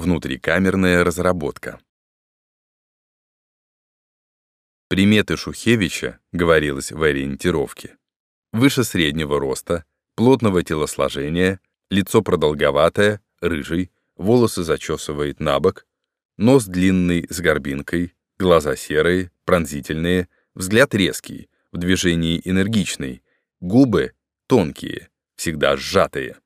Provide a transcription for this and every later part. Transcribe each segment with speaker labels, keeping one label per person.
Speaker 1: Внутрикамерная разработка. Приметы Шухевича, говорилось в ориентировке, выше среднего роста, плотного телосложения, лицо продолговатое, рыжий, волосы зачесывает на бок, нос длинный с горбинкой, глаза серые, пронзительные, взгляд резкий, в движении энергичный, губы тонкие, всегда сжатые.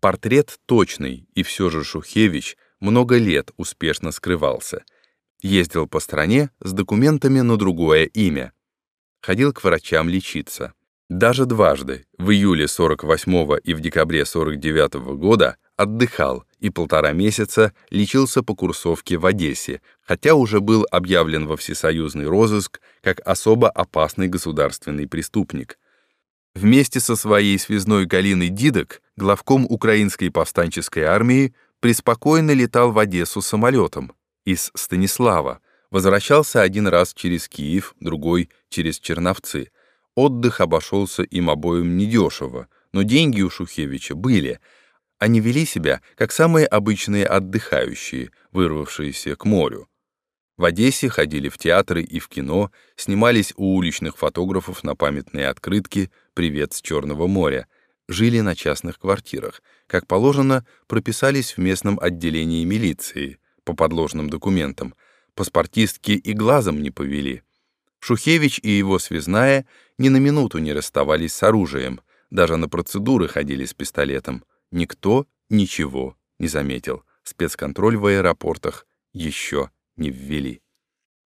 Speaker 1: Портрет точный, и все же Шухевич много лет успешно скрывался — Ездил по стране с документами на другое имя. Ходил к врачам лечиться. Даже дважды, в июле 48 и в декабре 49 -го года, отдыхал и полтора месяца лечился по курсовке в Одессе, хотя уже был объявлен во всесоюзный розыск как особо опасный государственный преступник. Вместе со своей связной Галиной Дидок, главком украинской повстанческой армии, преспокойно летал в Одессу самолетом, из Станислава, возвращался один раз через Киев, другой — через Черновцы. Отдых обошелся им обоим недешево, но деньги у Шухевича были. Они вели себя, как самые обычные отдыхающие, вырвавшиеся к морю. В Одессе ходили в театры и в кино, снимались у уличных фотографов на памятные открытки «Привет с Черного моря», жили на частных квартирах, как положено, прописались в местном отделении милиции — по подложным документам, паспортистки и глазом не повели. Шухевич и его связная ни на минуту не расставались с оружием, даже на процедуры ходили с пистолетом. Никто ничего не заметил. Спецконтроль в аэропортах еще не ввели.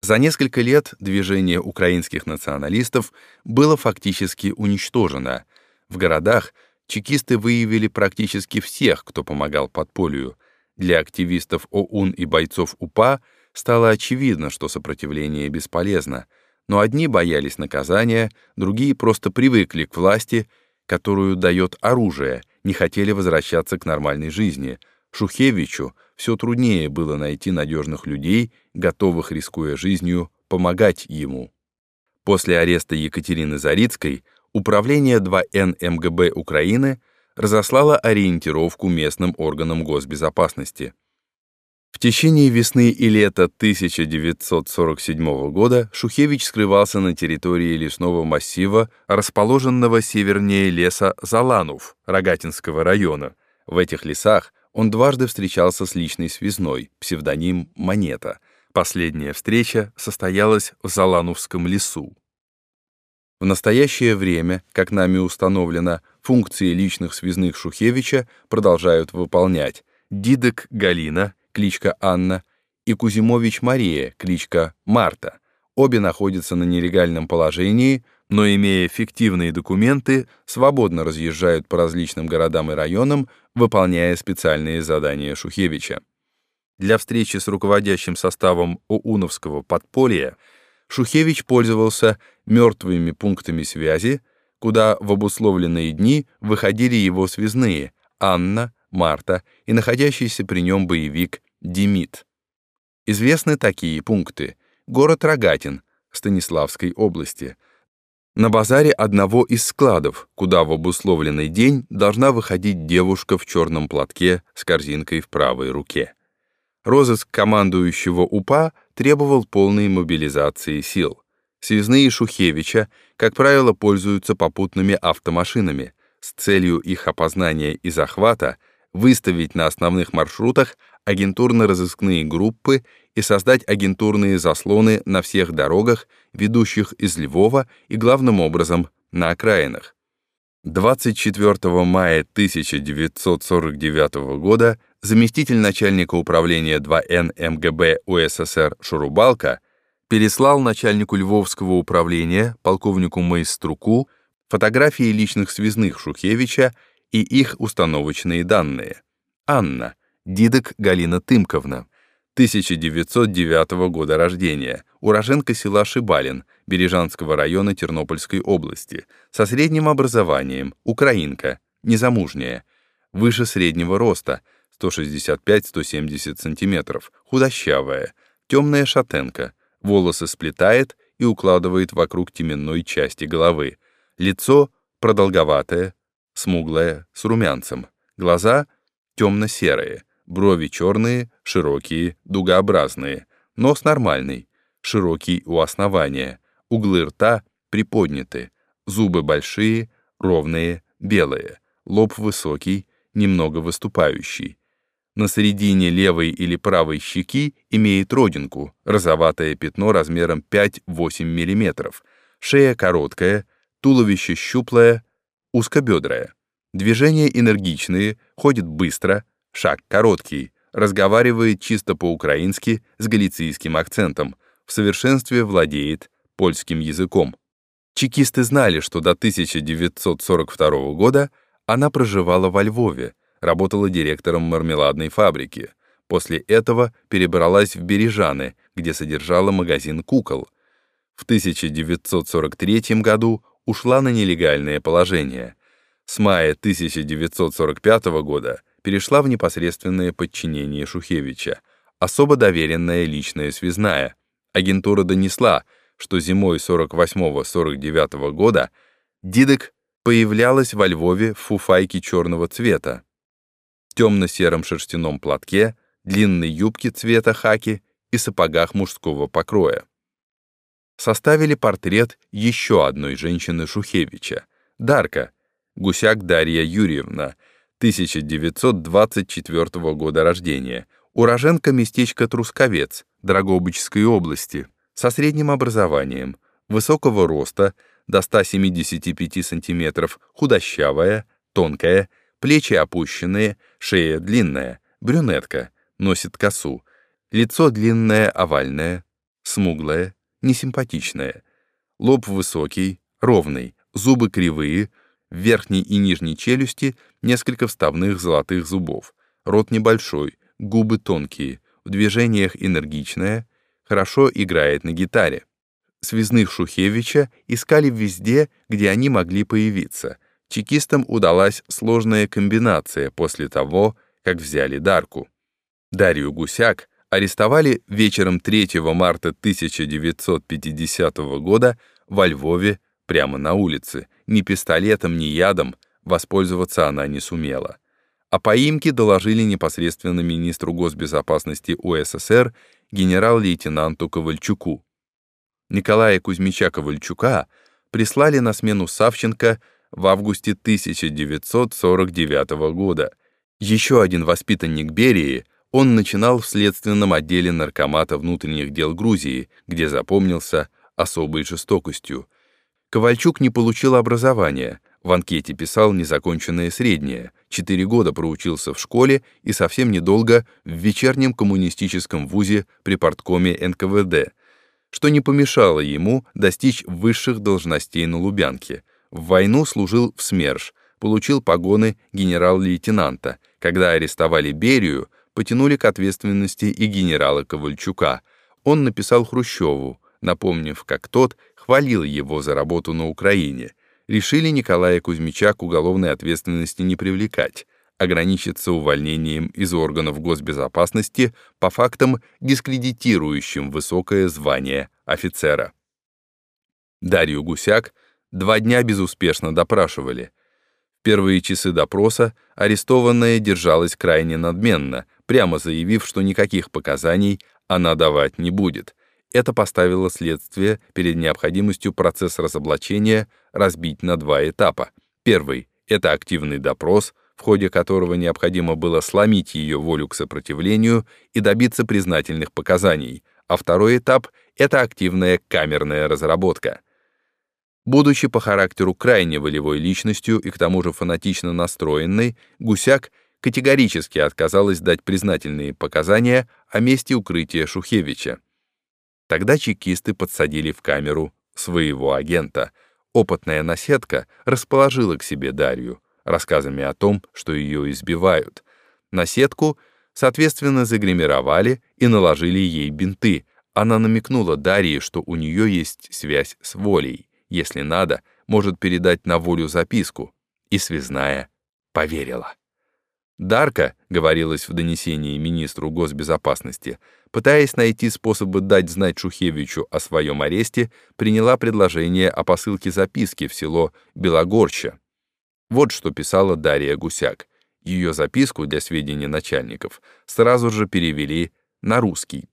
Speaker 1: За несколько лет движение украинских националистов было фактически уничтожено. В городах чекисты выявили практически всех, кто помогал подполью — для активистов ОУН и бойцов УПА стало очевидно, что сопротивление бесполезно, но одни боялись наказания, другие просто привыкли к власти, которую дает оружие, не хотели возвращаться к нормальной жизни. Шухевичу все труднее было найти надежных людей, готовых, рискуя жизнью, помогать ему. После ареста Екатерины Зарицкой Управление 2Н МГБ Украины разослала ориентировку местным органам госбезопасности. В течение весны и лета 1947 года Шухевич скрывался на территории лесного массива, расположенного севернее леса Заланув Рогатинского района. В этих лесах он дважды встречался с личной связной, псевдоним «Монета». Последняя встреча состоялась в Залановском лесу. В настоящее время, как нами установлено, функции личных связных Шухевича продолжают выполнять Дидек Галина, кличка Анна, и Кузимович Мария, кличка Марта. Обе находятся на нелегальном положении, но, имея фиктивные документы, свободно разъезжают по различным городам и районам, выполняя специальные задания Шухевича. Для встречи с руководящим составом ОУНовского подполья Шухевич пользовался мертвыми пунктами связи, куда в обусловленные дни выходили его связные Анна, Марта и находящийся при нем боевик Демид. Известны такие пункты. Город Рогатин, Станиславской области. На базаре одного из складов, куда в обусловленный день должна выходить девушка в черном платке с корзинкой в правой руке. Розыск командующего УПА требовал полной мобилизации сил. Связные Шухевича, как правило, пользуются попутными автомашинами с целью их опознания и захвата, выставить на основных маршрутах агентурно-розыскные группы и создать агентурные заслоны на всех дорогах, ведущих из Львова и, главным образом, на окраинах. 24 мая 1949 года заместитель начальника управления 2Н МГБ УССР Шурубалка переслал начальнику Львовского управления, полковнику Майструку, фотографии личных связных Шухевича и их установочные данные. Анна, Дидок Галина Тымковна, 1909 года рождения, уроженка села Шибалин, Бережанского района Тернопольской области, со средним образованием, украинка, незамужняя, выше среднего роста, 165-170 см, худощавая, темная шатенка, волосы сплетает и укладывает вокруг теменной части головы, лицо продолговатое, смуглое, с румянцем, глаза темно-серые, брови черные, широкие, дугообразные, нос нормальный, широкий у основания, углы рта приподняты, зубы большие, ровные, белые, лоб высокий, немного выступающий. На середине левой или правой щеки имеет родинку, розоватое пятно размером 5-8 мм, шея короткая, туловище щуплое, узкобедрое. Движения энергичные, ходит быстро, шаг короткий, разговаривает чисто по-украински с галицийским акцентом, в совершенстве владеет польским языком. Чекисты знали, что до 1942 года она проживала во Львове, работала директором мармеладной фабрики. После этого перебралась в Бережаны, где содержала магазин кукол. В 1943 году ушла на нелегальное положение. С мая 1945 года перешла в непосредственное подчинение Шухевича, особо доверенная личная связная. Агентура донесла, что зимой 48-49 года Дидек появлялась во Львове в фуфайке черного цвета, темно-сером шерстяном платке, длинной юбке цвета хаки и сапогах мужского покроя. Составили портрет еще одной женщины Шухевича, Дарка, Гусяк Дарья Юрьевна, 1924 года рождения, уроженка местечка Трусковец, Драгобычской области, со средним образованием, высокого роста, до 175 сантиметров, худощавая, тонкая, плечи опущенные, шея длинная, брюнетка, носит косу, лицо длинное овальное, смуглое, несимпатичное, лоб высокий, ровный, зубы кривые, в верхней и нижней челюсти несколько вставных золотых зубов, рот небольшой, губы тонкие, в движениях энергичная, хорошо играет на гитаре. Связных Шухевича искали везде, где они могли появиться. Чекистам удалась сложная комбинация после того, как взяли Дарку. Дарью Гусяк арестовали вечером 3 марта 1950 года во Львове прямо на улице. Ни пистолетом, ни ядом воспользоваться она не сумела. О поимке доложили непосредственно министру госбезопасности УССР генерал-лейтенанту Ковальчуку. Николая Кузьмича Ковальчука прислали на смену Савченко в августе 1949 года. Еще один воспитанник Берии, он начинал в следственном отделе Наркомата внутренних дел Грузии, где запомнился особой жестокостью. Ковальчук не получил образования, в анкете писал незаконченное среднее, четыре года проучился в школе и совсем недолго в вечернем коммунистическом вузе при порткоме НКВД, что не помешало ему достичь высших должностей на Лубянке. В войну служил в СМЕРШ, получил погоны генерал-лейтенанта. Когда арестовали Берию, потянули к ответственности и генерала Ковальчука. Он написал Хрущеву, напомнив, как тот хвалил его за работу на Украине. Решили Николая Кузьмича к уголовной ответственности не привлекать, ограничиться увольнением из органов госбезопасности по фактам, дискредитирующим высокое звание офицера. Дарью Гусяк два дня безуспешно допрашивали. В первые часы допроса арестованная держалась крайне надменно, прямо заявив, что никаких показаний она давать не будет — это поставило следствие перед необходимостью процесс разоблачения разбить на два этапа. Первый — это активный допрос, в ходе которого необходимо было сломить ее волю к сопротивлению и добиться признательных показаний, а второй этап — это активная камерная разработка. Будучи по характеру крайне волевой личностью и к тому же фанатично настроенной, Гусяк категорически отказалась дать признательные показания о месте укрытия Шухевича. Тогда чекисты подсадили в камеру своего агента. Опытная наседка расположила к себе Дарью рассказами о том, что ее избивают. Наседку, соответственно, загримировали и наложили ей бинты. Она намекнула Дарье, что у нее есть связь с волей. Если надо, может передать на волю записку. И связная поверила. Дарка, говорилось в донесении министру госбезопасности, пытаясь найти способы дать знать Шухевичу о своем аресте, приняла предложение о посылке записки в село Белогорча. Вот что писала Дарья Гусяк. Ее записку для сведения начальников сразу же перевели на русский.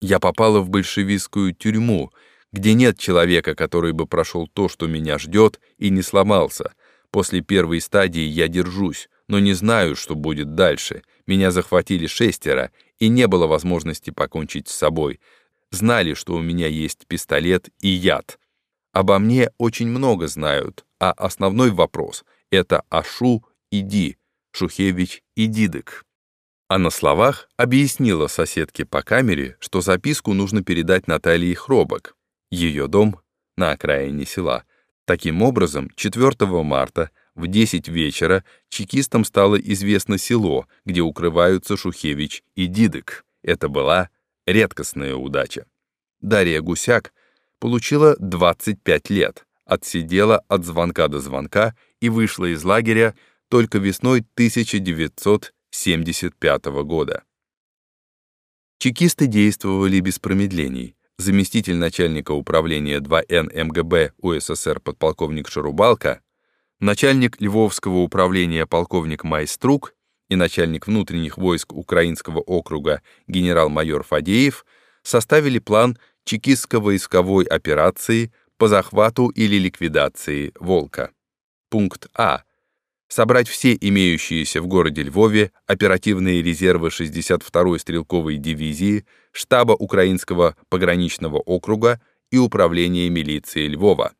Speaker 1: Я попала в большевистскую тюрьму, где нет человека, который бы прошел то, что меня ждет, и не сломался. После первой стадии я держусь, но не знаю, что будет дальше. Меня захватили шестеро, и не было возможности покончить с собой. Знали, что у меня есть пистолет и яд. Обо мне очень много знают, а основной вопрос — это Ашу и Ди, Шухевич и Дидек. А на словах объяснила соседке по камере, что записку нужно передать Наталье Хробок, ее дом на окраине села. Таким образом, 4 марта в 10 вечера чекистам стало известно село, где укрываются Шухевич и Дидек. Это была редкостная удача. Дарья Гусяк получила 25 лет, отсидела от звонка до звонка и вышла из лагеря только весной 1975 года. Чекисты действовали без промедлений. Заместитель начальника управления 2Н МГБ УССР подполковник Шарубалка начальник Львовского управления полковник Майструк и начальник внутренних войск Украинского округа генерал-майор Фадеев составили план чекистско-войсковой операции по захвату или ликвидации «Волка». Пункт А. Собрать все имеющиеся в городе Львове оперативные резервы 62-й стрелковой дивизии, штаба Украинского пограничного округа и управления милиции Львова.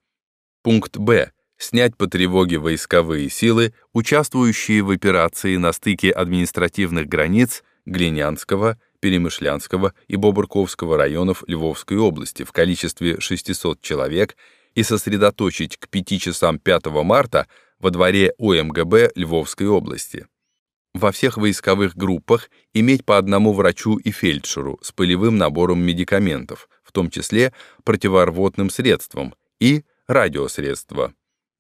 Speaker 1: Пункт Б снять по тревоге войсковые силы, участвующие в операции на стыке административных границ Глинянского, Перемышлянского и Бобурковского районов Львовской области в количестве 600 человек и сосредоточить к 5 часам 5 марта во дворе ОМГБ Львовской области. Во всех войсковых группах иметь по одному врачу и фельдшеру с полевым набором медикаментов, в том числе противорвотным средством, и радиосредства.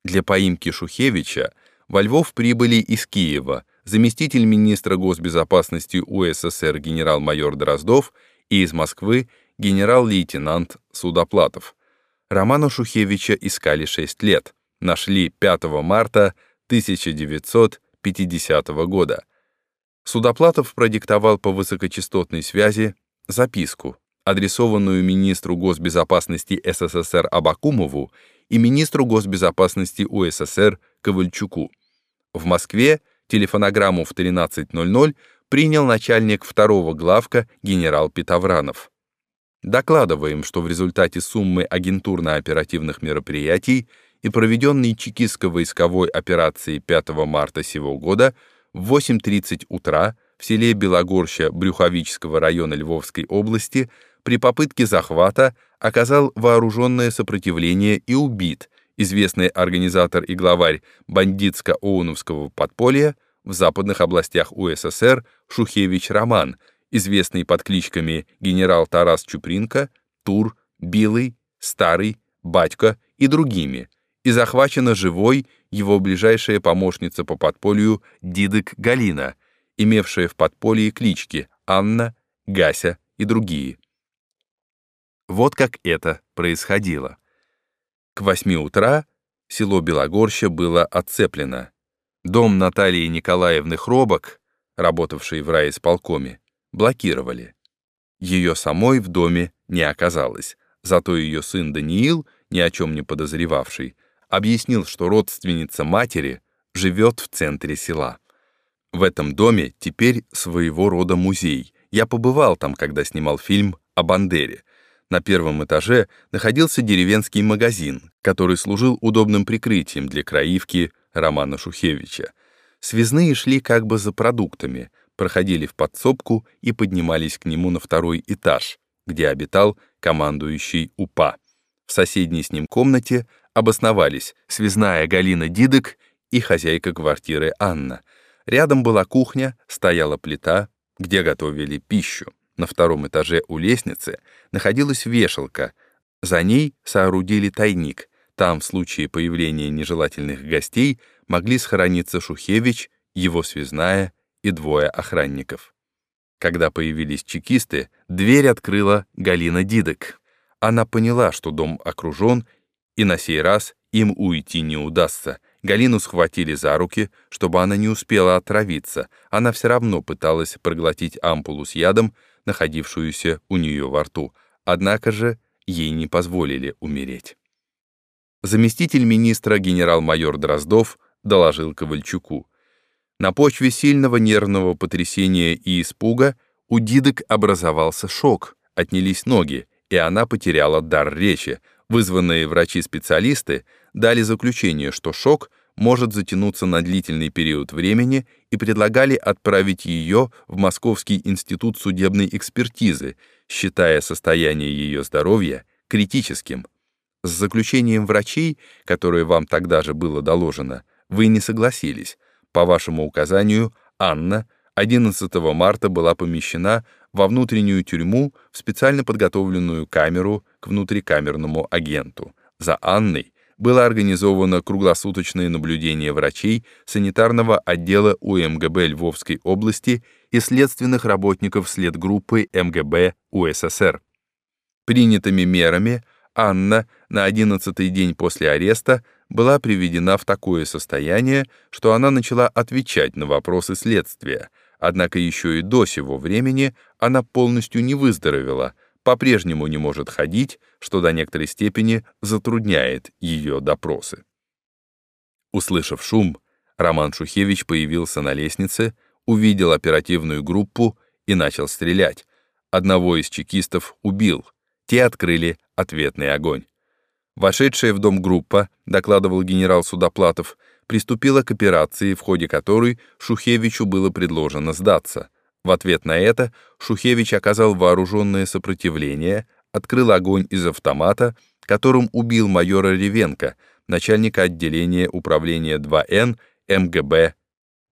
Speaker 1: Для поимки Шухевича во Львов прибыли из Киева заместитель министра госбезопасности УССР генерал-майор Дроздов и из Москвы генерал-лейтенант Судоплатов. Романа Шухевича искали 6 лет, нашли 5 марта 1950 года. Судоплатов продиктовал по высокочастотной связи записку, адресованную министру госбезопасности СССР Абакумову и министру госбезопасности УССР Ковальчуку. В Москве телефонограмму в 13.00 принял начальник второго главка генерал Петовранов. Докладываем, что в результате суммы агентурно-оперативных мероприятий и проведенной чекистско-войсковой операции 5 марта сего года в 8.30 утра в селе Белогорща Брюховического района Львовской области при попытке захвата оказал вооруженное сопротивление и убит известный организатор и главарь бандитско-оуновского подполья в западных областях УССР Шухевич Роман, известный под кличками генерал Тарас Чупринка, Тур, Билый, Старый, Батько и другими, и захвачена живой его ближайшая помощница по подполью Дидык Галина, имевшая в подполье клички Анна, Гася и другие. Вот как это происходило. К восьми утра село Белогорща было отцеплено. Дом Натальи Николаевны Хробок, работавшей в райисполкоме, блокировали. Ее самой в доме не оказалось, зато ее сын Даниил, ни о чем не подозревавший, объяснил, что родственница матери живет в центре села. В этом доме теперь своего рода музей. Я побывал там, когда снимал фильм о Бандере — на первом этаже находился деревенский магазин, который служил удобным прикрытием для краивки Романа Шухевича. Связные шли как бы за продуктами, проходили в подсобку и поднимались к нему на второй этаж, где обитал командующий УПА. В соседней с ним комнате обосновались связная Галина Дидек и хозяйка квартиры Анна. Рядом была кухня, стояла плита, где готовили пищу. На втором этаже у лестницы находилась вешалка. За ней соорудили тайник. Там, в случае появления нежелательных гостей, могли схорониться Шухевич, его связная и двое охранников. Когда появились чекисты, дверь открыла Галина Дидек. Она поняла, что дом окружен, и на сей раз им уйти не удастся. Галину схватили за руки, чтобы она не успела отравиться. Она все равно пыталась проглотить ампулу с ядом, находившуюся у нее во рту. Однако же ей не позволили умереть. Заместитель министра генерал-майор Дроздов доложил Ковальчуку. На почве сильного нервного потрясения и испуга у Дидок образовался шок, отнялись ноги, и она потеряла дар речи. Вызванные врачи-специалисты дали заключение, что шок может затянуться на длительный период времени и предлагали отправить ее в Московский институт судебной экспертизы, считая состояние ее здоровья критическим. С заключением врачей, которое вам тогда же было доложено, вы не согласились. По вашему указанию, Анна 11 марта была помещена во внутреннюю тюрьму в специально подготовленную камеру к внутрикамерному агенту. За Анной было организовано круглосуточное наблюдение врачей санитарного отдела УМГБ Львовской области и следственных работников следгруппы МГБ УССР. Принятыми мерами Анна на 11-й день после ареста была приведена в такое состояние, что она начала отвечать на вопросы следствия, однако еще и до сего времени она полностью не выздоровела, по-прежнему не может ходить, что до некоторой степени затрудняет ее допросы. Услышав шум, Роман Шухевич появился на лестнице, увидел оперативную группу и начал стрелять. Одного из чекистов убил, те открыли ответный огонь. Вошедшая в дом группа, докладывал генерал Судоплатов, приступила к операции, в ходе которой Шухевичу было предложено сдаться. В ответ на это Шухевич оказал вооруженное сопротивление, открыл огонь из автомата, которым убил майора Ревенко, начальника отделения управления 2Н МГБ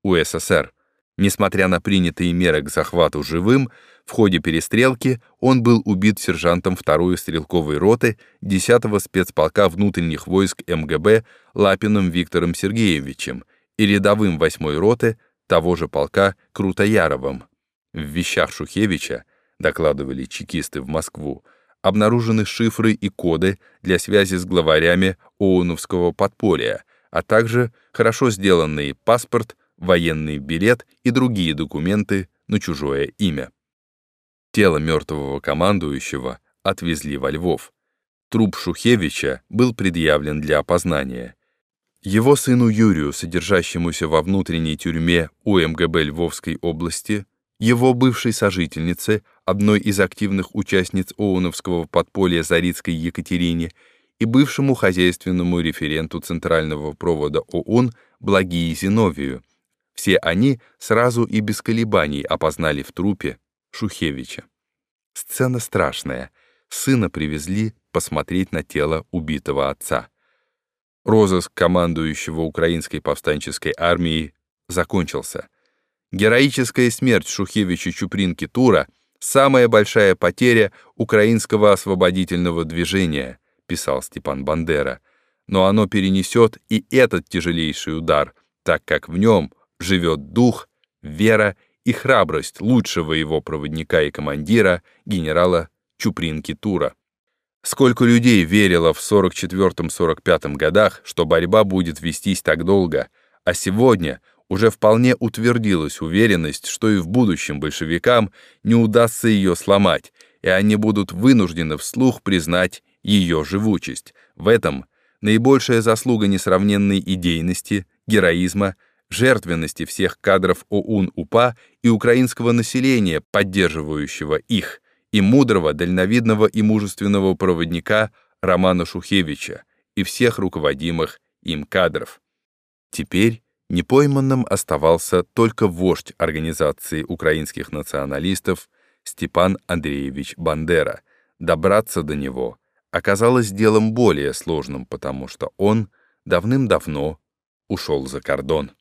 Speaker 1: УССР. Несмотря на принятые меры к захвату живым, в ходе перестрелки он был убит сержантом 2-й стрелковой роты 10-го спецполка внутренних войск МГБ Лапиным Виктором Сергеевичем и рядовым 8-й роты того же полка Крутояровым. В вещах Шухевича, докладывали чекисты в Москву, обнаружены шифры и коды для связи с главарями ООНовского подполья, а также хорошо сделанный паспорт, военный билет и другие документы на чужое имя. Тело мертвого командующего отвезли во Львов. Труп Шухевича был предъявлен для опознания. Его сыну Юрию, содержащемуся во внутренней тюрьме УМГБ Львовской области, его бывшей сожительнице, одной из активных участниц ООНовского подполья Зарицкой Екатерине, и бывшему хозяйственному референту Центрального провода ООН Благии Зиновию. Все они сразу и без колебаний опознали в трупе Шухевича. Сцена страшная. Сына привезли посмотреть на тело убитого отца. Розыск командующего украинской повстанческой армией закончился. Героическая смерть Шухевича Чупринки Тура — самая большая потеря украинского освободительного движения, писал Степан Бандера. Но оно перенесет и этот тяжелейший удар, так как в нем живет дух, вера и храбрость лучшего его проводника и командира, генерала Чупринки Тура. Сколько людей верило в 44-45 годах, что борьба будет вестись так долго, а сегодня уже вполне утвердилась уверенность, что и в будущем большевикам не удастся ее сломать, и они будут вынуждены вслух признать ее живучесть. В этом наибольшая заслуга несравненной идейности, героизма, жертвенности всех кадров ОУН-УПА и украинского населения, поддерживающего их, и мудрого, дальновидного и мужественного проводника Романа Шухевича и всех руководимых им кадров. Теперь непойманным оставался только вождь организации украинских националистов Степан Андреевич Бандера. Добраться до него оказалось делом более сложным, потому что он давным-давно ушел за кордон.